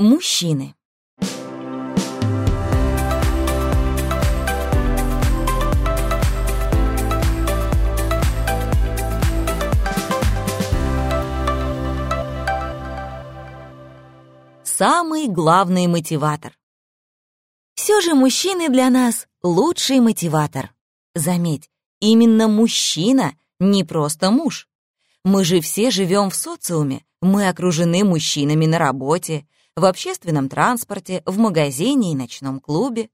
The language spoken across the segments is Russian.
Мужчины. Самый главный мотиватор. Все же мужчины для нас лучший мотиватор. Заметь, именно мужчина, не просто муж. Мы же все живем в социуме, мы окружены мужчинами на работе, в общественном транспорте, в магазине и ночном клубе.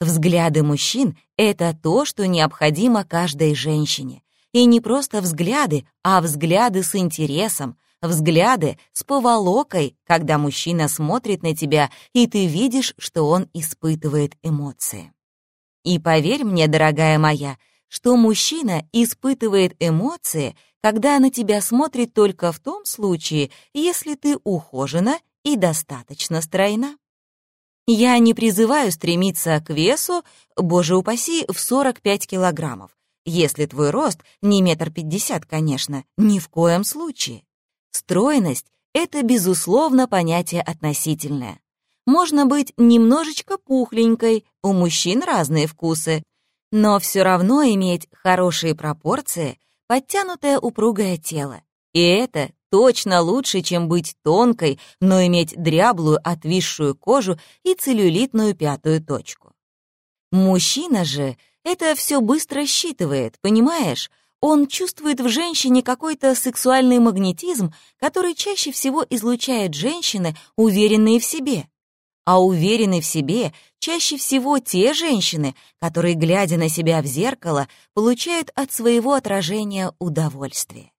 Взгляды мужчин — это то, что необходимо каждой женщине. И не просто взгляды, а взгляды с интересом, взгляды с поволокой, когда мужчина смотрит на тебя, и ты видишь, что он испытывает эмоции. И поверь мне, дорогая моя, что мужчина испытывает эмоции, когда на тебя смотрит только в том случае, если ты ухожена и достаточно стройна. Я не призываю стремиться к весу, боже упаси, в 45 килограммов, если твой рост не метр пятьдесят, конечно, ни в коем случае. Стройность — это, безусловно, понятие относительное. Можно быть немножечко пухленькой, у мужчин разные вкусы, но все равно иметь хорошие пропорции, подтянутое упругое тело. И это точно лучше, чем быть тонкой, но иметь дряблую, отвисшую кожу и целлюлитную пятую точку. Мужчина же это все быстро считывает, понимаешь? Он чувствует в женщине какой-то сексуальный магнетизм, который чаще всего излучают женщины, уверенные в себе. А уверены в себе чаще всего те женщины, которые, глядя на себя в зеркало, получают от своего отражения удовольствие.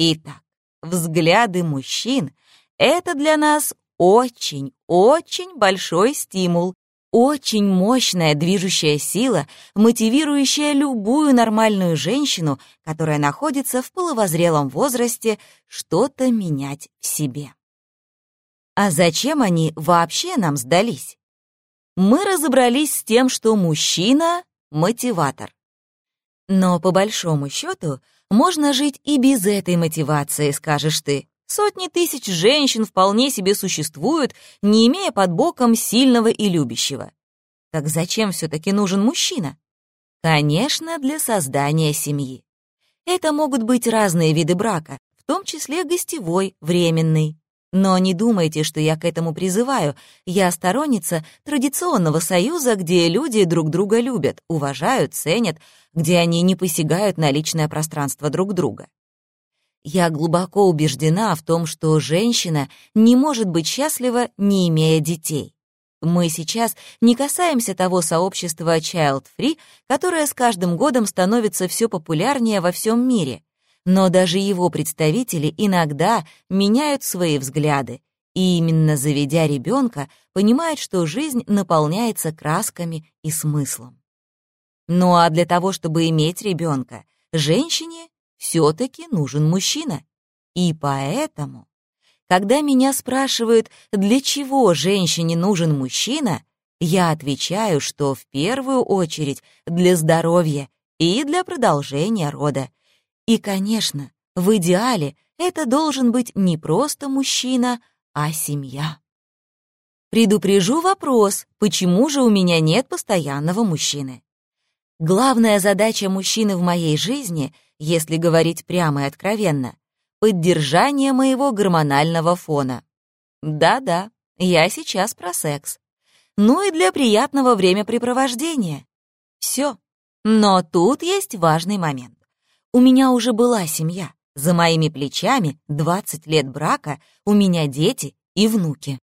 Итак, взгляды мужчин — это для нас очень-очень большой стимул, очень мощная движущая сила, мотивирующая любую нормальную женщину, которая находится в половозрелом возрасте, что-то менять в себе. А зачем они вообще нам сдались? Мы разобрались с тем, что мужчина — мотиватор. Но по большому счету можно жить и без этой мотивации, скажешь ты. Сотни тысяч женщин вполне себе существуют, не имея под боком сильного и любящего. Так зачем все-таки нужен мужчина? Конечно, для создания семьи. Это могут быть разные виды брака, в том числе гостевой, временный. Но не думайте, что я к этому призываю. Я сторонница традиционного союза, где люди друг друга любят, уважают, ценят, где они не посягают на личное пространство друг друга. Я глубоко убеждена в том, что женщина не может быть счастлива, не имея детей. Мы сейчас не касаемся того сообщества child-free, которое с каждым годом становится все популярнее во всем мире — но даже его представители иногда меняют свои взгляды, и именно заведя ребенка, понимают, что жизнь наполняется красками и смыслом. Ну а для того, чтобы иметь ребенка, женщине все-таки нужен мужчина. И поэтому, когда меня спрашивают, для чего женщине нужен мужчина, я отвечаю, что в первую очередь для здоровья и для продолжения рода, и, конечно, в идеале это должен быть не просто мужчина, а семья. Предупрежу вопрос, почему же у меня нет постоянного мужчины? Главная задача мужчины в моей жизни, если говорить прямо и откровенно, поддержание моего гормонального фона. Да-да, я сейчас про секс. Ну и для приятного времяпрепровождения. Все. Но тут есть важный момент. У меня уже была семья. За моими плечами 20 лет брака, у меня дети и внуки.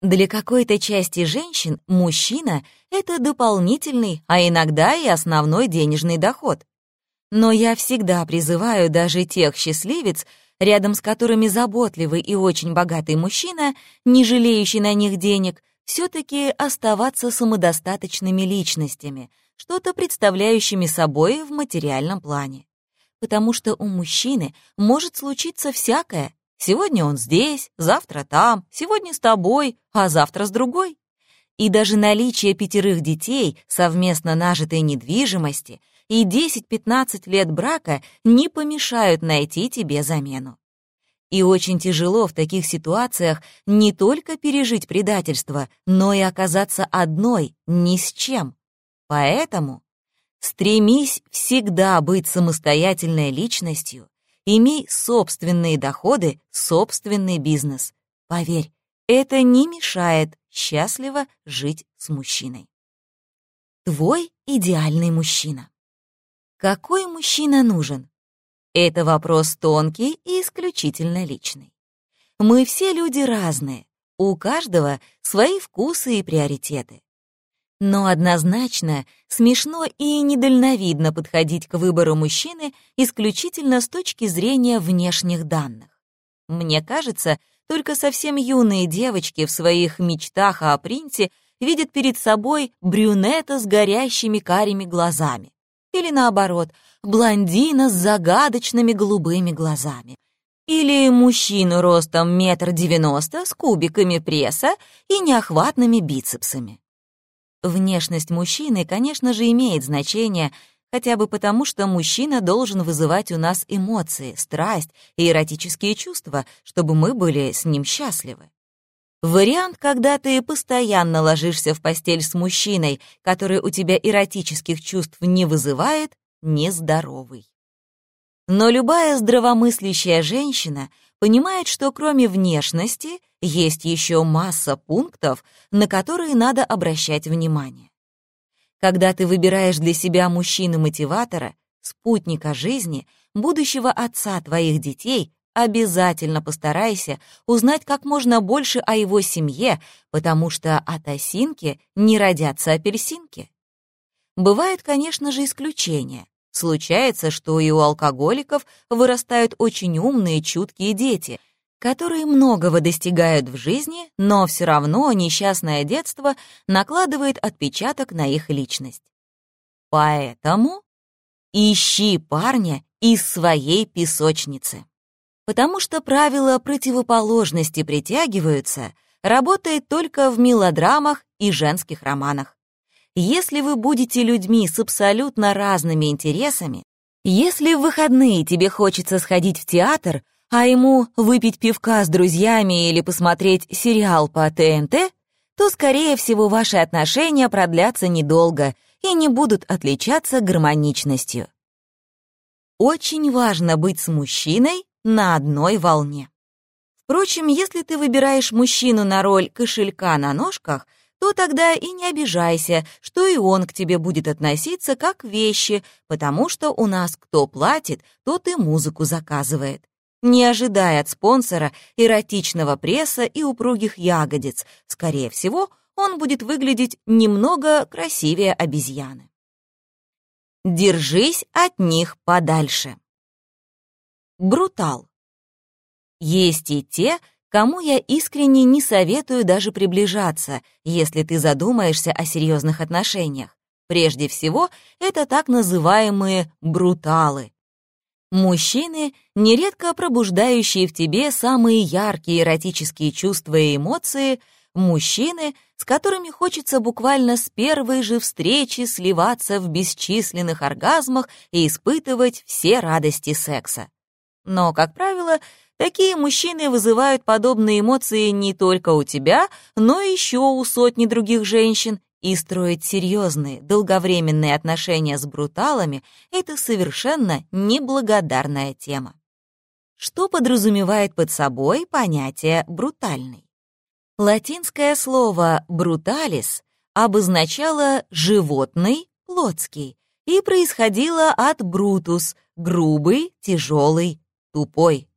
Для какой-то части женщин мужчина — это дополнительный, а иногда и основной денежный доход. Но я всегда призываю даже тех счастливец, рядом с которыми заботливый и очень богатый мужчина, не жалеющий на них денег, все-таки оставаться самодостаточными личностями, что-то представляющими собой в материальном плане потому что у мужчины может случиться всякое. Сегодня он здесь, завтра там, сегодня с тобой, а завтра с другой. И даже наличие пятерых детей, совместно нажитой недвижимости и 10-15 лет брака не помешают найти тебе замену. И очень тяжело в таких ситуациях не только пережить предательство, но и оказаться одной, ни с чем. Поэтому стремись всегда быть самостоятельной личностью, имей собственные доходы, собственный бизнес. Поверь, это не мешает счастливо жить с мужчиной. Твой идеальный мужчина. Какой мужчина нужен? Это вопрос тонкий и исключительно личный. Мы все люди разные, у каждого свои вкусы и приоритеты. Но однозначно смешно и недальновидно подходить к выбору мужчины исключительно с точки зрения внешних данных. Мне кажется, только совсем юные девочки в своих мечтах о принце видят перед собой брюнета с горящими карими глазами. Или наоборот, блондина с загадочными голубыми глазами. Или мужчину ростом метр девяносто с кубиками пресса и неохватными бицепсами. Внешность мужчины, конечно же, имеет значение, хотя бы потому, что мужчина должен вызывать у нас эмоции, страсть и эротические чувства, чтобы мы были с ним счастливы. Вариант, когда ты постоянно ложишься в постель с мужчиной, который у тебя эротических чувств не вызывает, нездоровый. Но любая здравомыслящая женщина понимает, что кроме внешности есть еще масса пунктов, на которые надо обращать внимание. Когда ты выбираешь для себя мужчину-мотиватора, спутника жизни, будущего отца твоих детей, обязательно постарайся узнать как можно больше о его семье, потому что от осинки не родятся апельсинки. Бывают, конечно же, исключения. Случается, что и у алкоголиков вырастают очень умные, чуткие дети, которые многого достигают в жизни, но все равно несчастное детство накладывает отпечаток на их личность. Поэтому ищи парня из своей песочницы. Потому что правило противоположности притягиваются работает только в мелодрамах и женских романах. Если вы будете людьми с абсолютно разными интересами, если в выходные тебе хочется сходить в театр, а ему выпить пивка с друзьями или посмотреть сериал по ТНТ, то, скорее всего, ваши отношения продлятся недолго и не будут отличаться гармоничностью. Очень важно быть с мужчиной, на одной волне. Впрочем, если ты выбираешь мужчину на роль кошелька на ножках, то тогда и не обижайся, что и он к тебе будет относиться как вещи, потому что у нас кто платит, тот и музыку заказывает. Не ожидай от спонсора эротичного пресса и упругих ягодиц. Скорее всего, он будет выглядеть немного красивее обезьяны. Держись от них подальше. Брутал. Есть и те, кому я искренне не советую даже приближаться, если ты задумаешься о серьезных отношениях. Прежде всего, это так называемые бруталы. Мужчины, нередко пробуждающие в тебе самые яркие эротические чувства и эмоции, мужчины, с которыми хочется буквально с первой же встречи сливаться в бесчисленных оргазмах и испытывать все радости секса. Но, как правило, такие мужчины вызывают подобные эмоции не только у тебя, но еще у сотни других женщин, и строить серьезные, долговременные отношения с бруталами — это совершенно неблагодарная тема. Что подразумевает под собой понятие «брутальный»? Латинское слово «бруталис» обозначало «животный», «плотский» и происходило от «брутус» — грубый, тяжелый, тупой.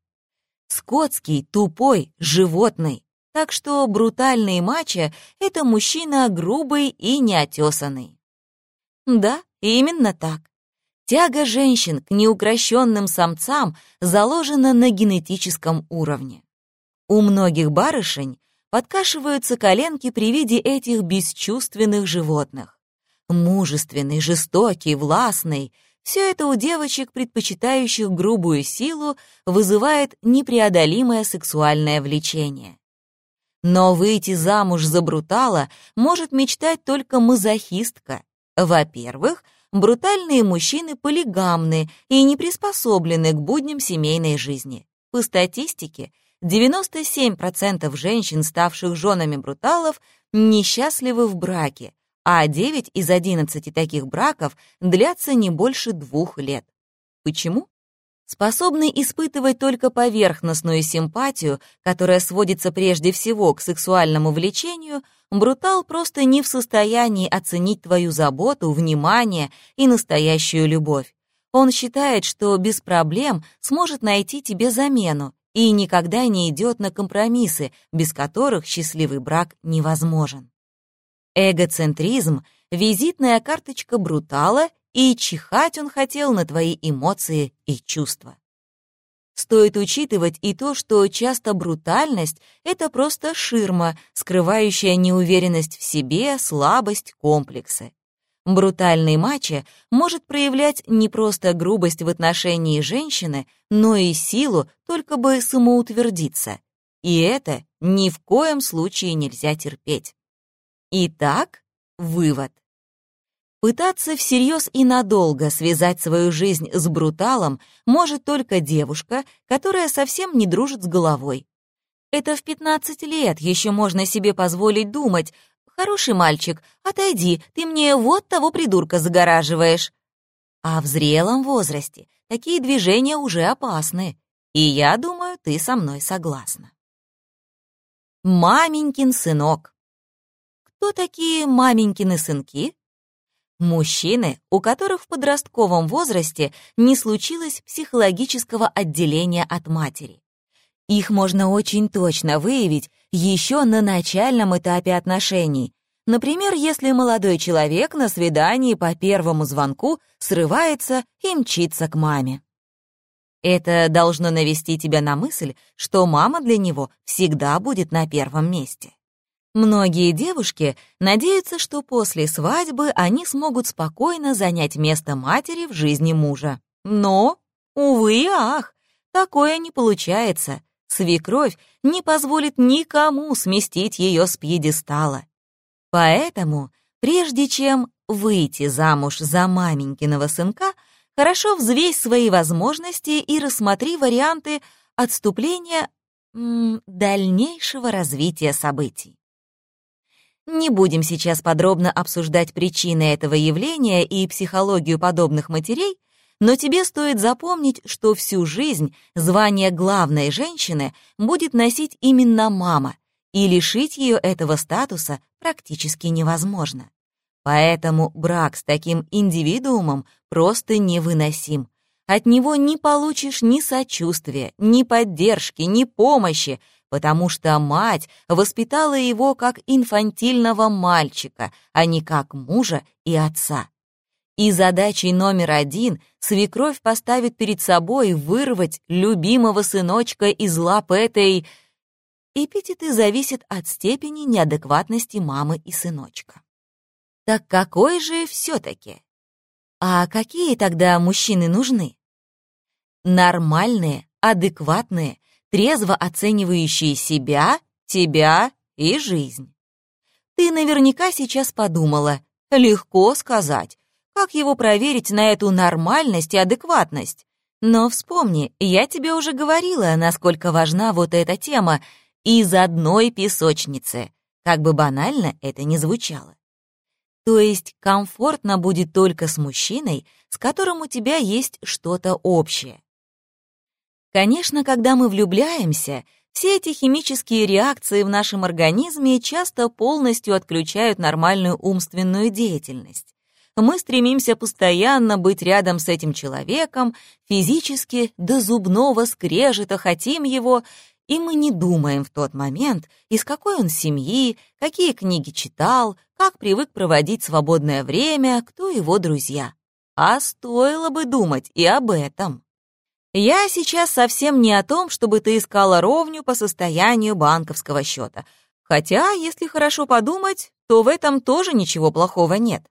Скотский, тупой, животный. Так что брутальный мачо — это мужчина грубый и неотесанный. Да, именно так. Тяга женщин к неукрощенным самцам заложена на генетическом уровне. У многих барышень подкашиваются коленки при виде этих бесчувственных животных. Мужественный, жестокий, властный — все это у девочек, предпочитающих грубую силу, вызывает непреодолимое сексуальное влечение. Но выйти замуж за брутала может мечтать только мазохистка. Во-первых, брутальные мужчины полигамны и не приспособлены к будням семейной жизни. По статистике, 97% женщин, ставших женами бруталов, несчастливы в браке, а 9 из 11 таких браков длятся не больше двух лет. Почему? Способный испытывать только поверхностную симпатию, которая сводится прежде всего к сексуальному влечению, брутал просто не в состоянии оценить твою заботу, внимание и настоящую любовь. Он считает, что без проблем сможет найти тебе замену и никогда не идет на компромиссы, без которых счастливый брак невозможен. Эгоцентризм — визитная карточка брутала и чихать он хотел на твои эмоции и чувства. Стоит учитывать и то, что часто брутальность — это просто ширма, скрывающая неуверенность в себе, слабость, комплексы. Брутальный мачо может проявлять не просто грубость в отношении женщины, но и силу, только бы самоутвердиться. И это ни в коем случае нельзя терпеть. Итак, вывод. Пытаться всерьез и надолго связать свою жизнь с бруталом может только девушка, которая совсем не дружит с головой. Это в 15 лет еще можно себе позволить думать, «Хороший мальчик, отойди, ты мне вот того придурка загораживаешь». А в зрелом возрасте такие движения уже опасны, и я думаю, ты со мной согласна. Маменькин сынок. Кто такие маменькины сынки? Мужчины, у которых в подростковом возрасте не случилось психологического отделения от матери. Их можно очень точно выявить еще на начальном этапе отношений. Например, если молодой человек на свидании по первому звонку срывается и мчится к маме. Это должно навести тебя на мысль, что мама для него всегда будет на первом месте. Многие девушки надеются, что после свадьбы они смогут спокойно занять место матери в жизни мужа. Но, увы и ах, такое не получается. Свекровь не позволит никому сместить ее с пьедестала. Поэтому, прежде чем выйти замуж за маменькиного сынка, хорошо взвесь свои возможности и рассмотри варианты отступления дальнейшего развития событий. Не будем сейчас подробно обсуждать причины этого явления и психологию подобных матерей, но тебе стоит запомнить, что всю жизнь звание главной женщины будет носить именно мама, и лишить ее этого статуса практически невозможно. Поэтому брак с таким индивидуумом просто невыносим. От него не получишь ни сочувствия, ни поддержки, ни помощи, потому что мать воспитала его как инфантильного мальчика, а не как мужа и отца. И задачей номер один свекровь поставит перед собой вырвать любимого сыночка из лап этой... Эпитеты зависят от степени неадекватности мамы и сыночка. Так какой же все-таки? А какие тогда мужчины нужны? Нормальные, адекватные, трезво оценивающие себя, тебя и жизнь. Ты наверняка сейчас подумала, легко сказать, как его проверить на эту нормальность и адекватность. Но вспомни, я тебе уже говорила, насколько важна вот эта тема из одной песочницы, как бы банально это ни звучало. То есть комфортно будет только с мужчиной, с которым у тебя есть что-то общее. Конечно, когда мы влюбляемся, все эти химические реакции в нашем организме часто полностью отключают нормальную умственную деятельность. Мы стремимся постоянно быть рядом с этим человеком, физически до зубного скрежета хотим его, и мы не думаем в тот момент, из какой он семьи, какие книги читал, как привык проводить свободное время, кто его друзья. А стоило бы думать и об этом. Я сейчас совсем не о том, чтобы ты искала ровню по состоянию банковского счета. Хотя, если хорошо подумать, то в этом тоже ничего плохого нет.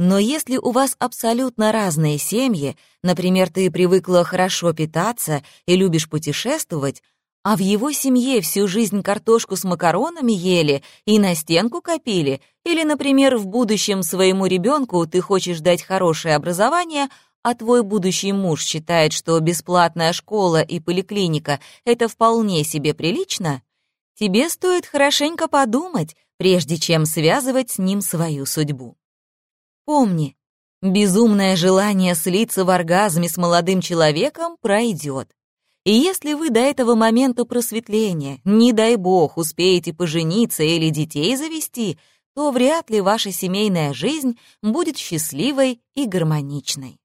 Но если у вас абсолютно разные семьи, например, ты привыкла хорошо питаться и любишь путешествовать, а в его семье всю жизнь картошку с макаронами ели и на стенку копили, или, например, в будущем своему ребенку ты хочешь дать хорошее образование, а твой будущий муж считает, что бесплатная школа и поликлиника — это вполне себе прилично, тебе стоит хорошенько подумать, прежде чем связывать с ним свою судьбу. Помни, безумное желание слиться в оргазме с молодым человеком пройдет. И если вы до этого момента просветления, не дай бог, успеете пожениться или детей завести, то вряд ли ваша семейная жизнь будет счастливой и гармоничной.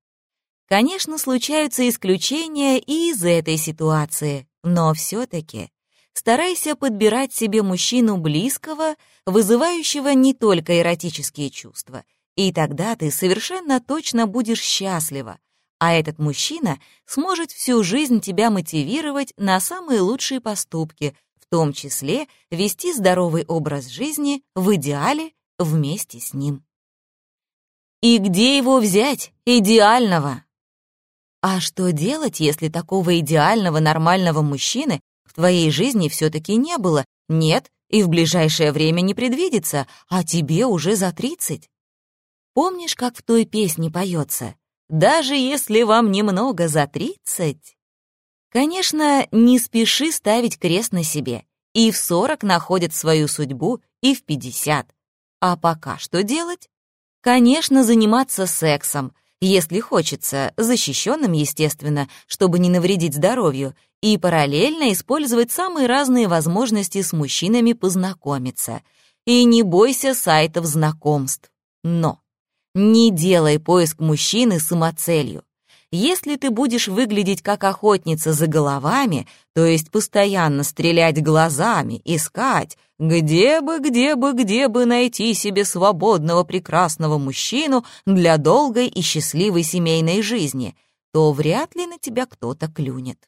Конечно, случаются исключения и из этой ситуации, но все-таки старайся подбирать себе мужчину близкого, вызывающего не только эротические чувства, и тогда ты совершенно точно будешь счастлива, а этот мужчина сможет всю жизнь тебя мотивировать на самые лучшие поступки, в том числе вести здоровый образ жизни в идеале вместе с ним. И где его взять, идеального? А что делать, если такого идеального нормального мужчины в твоей жизни все-таки не было, нет и в ближайшее время не предвидится, а тебе уже за тридцать? Помнишь, как в той песне поется? даже если вам немного за тридцать. Конечно, не спеши ставить крест на себе. И в сорок находят свою судьбу, и в пятьдесят. А пока что делать? Конечно, заниматься сексом, если хочется, защищенным, естественно, чтобы не навредить здоровью, и параллельно использовать самые разные возможности с мужчинами познакомиться. И не бойся сайтов знакомств. Но не делай поиск мужчины самоцелью. Если ты будешь выглядеть как охотница за головами, то есть постоянно стрелять глазами, искать, где бы, где бы, где бы найти себе свободного прекрасного мужчину для долгой и счастливой семейной жизни, то вряд ли на тебя кто-то клюнет.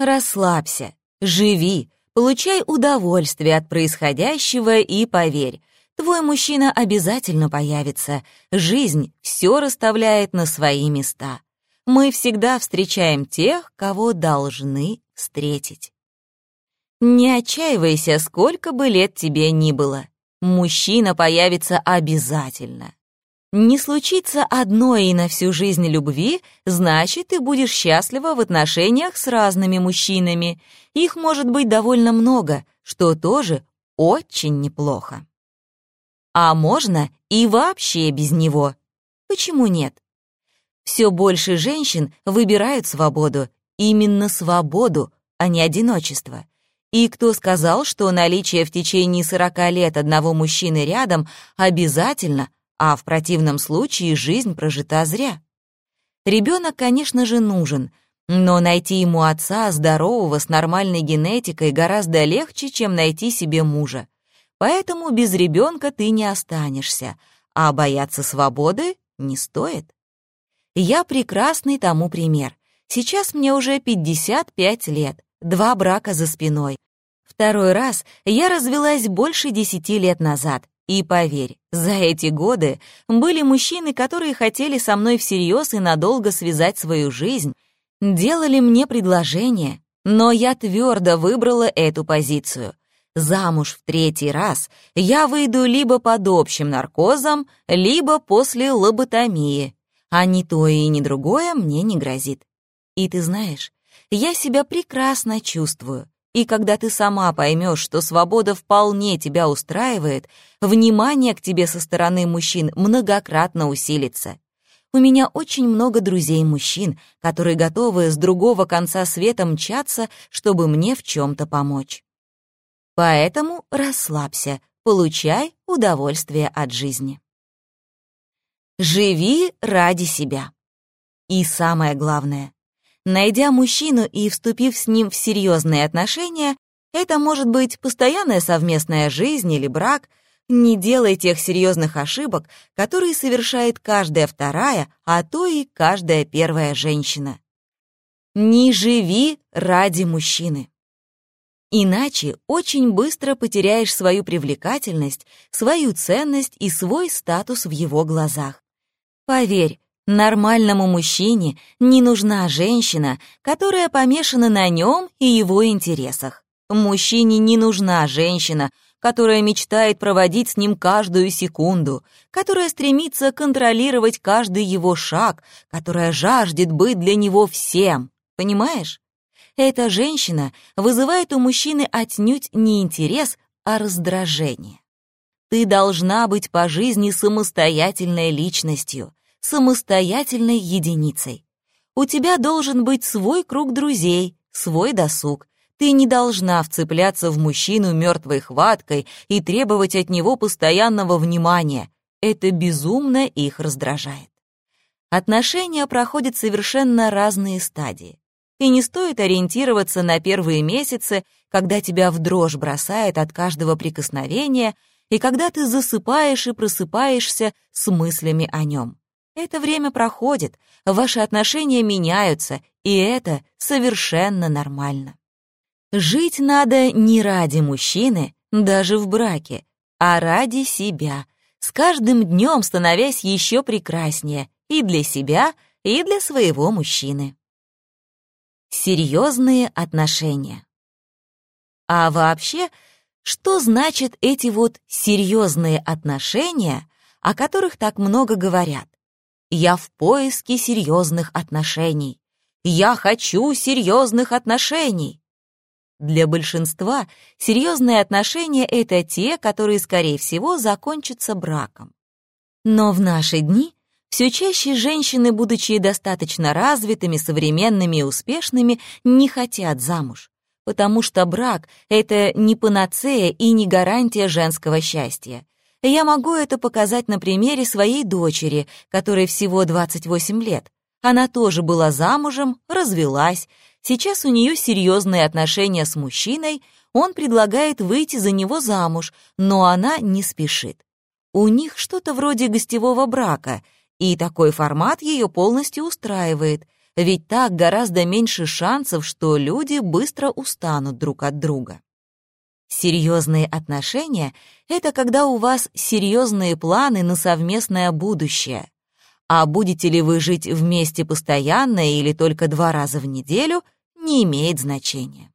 Расслабься, живи, получай удовольствие от происходящего и поверь, Твой мужчина обязательно появится. Жизнь все расставляет на свои места. Мы всегда встречаем тех, кого должны встретить. Не отчаивайся, сколько бы лет тебе ни было. Мужчина появится обязательно. Не случится одной и на всю жизнь любви, значит, ты будешь счастлива в отношениях с разными мужчинами. Их может быть довольно много, что тоже очень неплохо. А можно и вообще без него. Почему нет? Все больше женщин выбирают свободу, именно свободу, а не одиночество. И кто сказал, что наличие в течение 40 лет одного мужчины рядом обязательно, а в противном случае жизнь прожита зря? Ребенок, конечно же, нужен, но найти ему отца здорового с нормальной генетикой гораздо легче, чем найти себе мужа. Поэтому без ребенка ты не останешься, а бояться свободы не стоит. Я прекрасный тому пример. Сейчас мне уже 55 лет, два брака за спиной. Второй раз я развелась больше десяти лет назад. И поверь, за эти годы были мужчины, которые хотели со мной всерьез и надолго связать свою жизнь, делали мне предложения, но я твердо выбрала эту позицию — замуж в третий раз я выйду либо под общим наркозом, либо после лоботомии, а ни то и ни другое мне не грозит. И ты знаешь, я себя прекрасно чувствую, и когда ты сама поймешь, что свобода вполне тебя устраивает, внимание к тебе со стороны мужчин многократно усилится. У меня очень много друзей-мужчин, которые готовы с другого конца света мчаться, чтобы мне в чем-то помочь. Поэтому расслабься, получай удовольствие от жизни. Живи ради себя. И самое главное, найдя мужчину и вступив с ним в серьезные отношения, это может быть постоянная совместная жизнь или брак, не делай тех серьезных ошибок, которые совершает каждая вторая, а то и каждая первая женщина. Не живи ради мужчины. Иначе очень быстро потеряешь свою привлекательность, свою ценность и свой статус в его глазах. Поверь, нормальному мужчине не нужна женщина, которая помешана на нем и его интересах. Мужчине не нужна женщина, которая мечтает проводить с ним каждую секунду, которая стремится контролировать каждый его шаг, которая жаждет быть для него всем. Понимаешь? Эта женщина вызывает у мужчины отнюдь не интерес, а раздражение. Ты должна быть по жизни самостоятельной личностью, самостоятельной единицей. У тебя должен быть свой круг друзей, свой досуг. Ты не должна вцепляться в мужчину мертвой хваткой и требовать от него постоянного внимания. Это безумно их раздражает. Отношения проходят совершенно разные стадии. И не стоит ориентироваться на первые месяцы, когда тебя в дрожь бросает от каждого прикосновения и когда ты засыпаешь и просыпаешься с мыслями о нем. Это время проходит, ваши отношения меняются, и это совершенно нормально. Жить надо не ради мужчины, даже в браке, а ради себя, с каждым днем становясь еще прекраснее и для себя, и для своего мужчины. Серьезные отношения. А вообще, что значит эти вот серьезные отношения, о которых так много говорят? Я в поиске серьезных отношений. Я хочу серьезных отношений. Для большинства серьезные отношения — это те, которые, скорее всего, закончатся браком. Но в наши дни все чаще женщины, будучи достаточно развитыми, современными и успешными, не хотят замуж, потому что брак — это не панацея и не гарантия женского счастья. Я могу это показать на примере своей дочери, которой всего 28 лет. Она тоже была замужем, развелась. Сейчас у нее серьезные отношения с мужчиной, он предлагает выйти за него замуж, но она не спешит. У них что-то вроде гостевого брака — и такой формат ее полностью устраивает, ведь так гораздо меньше шансов, что люди быстро устанут друг от друга. Серьезные отношения — это когда у вас серьезные планы на совместное будущее. А будете ли вы жить вместе постоянно или только два раза в неделю, не имеет значения.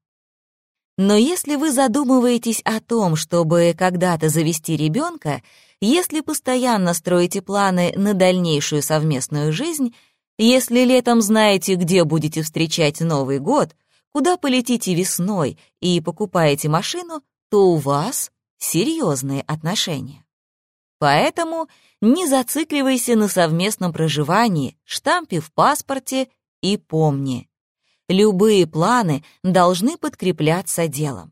Но если вы задумываетесь о том, чтобы когда-то завести ребенка, если постоянно строите планы на дальнейшую совместную жизнь, если летом знаете, где будете встречать Новый год, куда полетите весной и покупаете машину, то у вас серьезные отношения. Поэтому не зацикливайся на совместном проживании, штампе в паспорте и помни, Любые планы должны подкрепляться делом.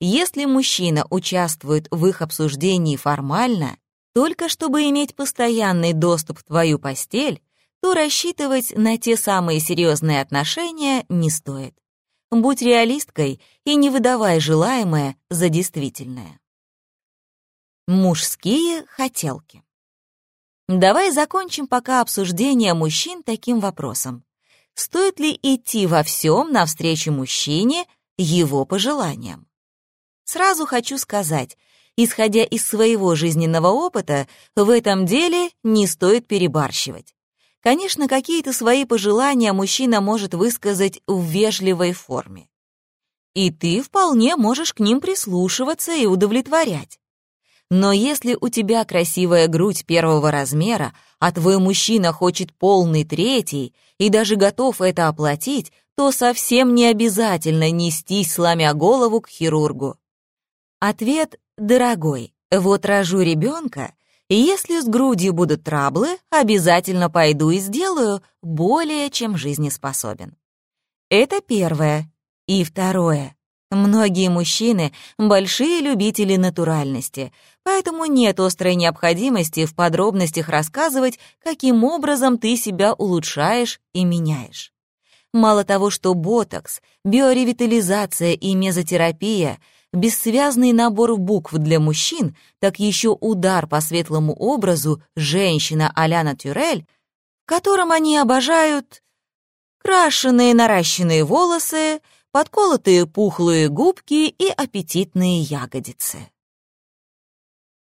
Если мужчина участвует в их обсуждении формально, только чтобы иметь постоянный доступ в твою постель, то рассчитывать на те самые серьезные отношения не стоит. Будь реалисткой и не выдавай желаемое за действительное. Мужские хотелки. Давай закончим пока обсуждение мужчин таким вопросом стоит ли идти во всем навстречу мужчине его пожеланиям. Сразу хочу сказать, исходя из своего жизненного опыта, в этом деле не стоит перебарщивать. Конечно, какие-то свои пожелания мужчина может высказать в вежливой форме. И ты вполне можешь к ним прислушиваться и удовлетворять. Но если у тебя красивая грудь первого размера, а твой мужчина хочет полный третий и даже готов это оплатить, то совсем не обязательно нестись, сломя голову к хирургу. Ответ «Дорогой, вот рожу ребенка, и если с грудью будут траблы, обязательно пойду и сделаю более чем жизнеспособен». Это первое. И второе. Многие мужчины — большие любители натуральности, поэтому нет острой необходимости в подробностях рассказывать, каким образом ты себя улучшаешь и меняешь. Мало того, что ботокс, биоревитализация и мезотерапия — бессвязный набор букв для мужчин, так еще удар по светлому образу женщина Аляна Тюрель, в котором они обожают крашеные наращенные волосы, подколотые пухлые губки и аппетитные ягодицы.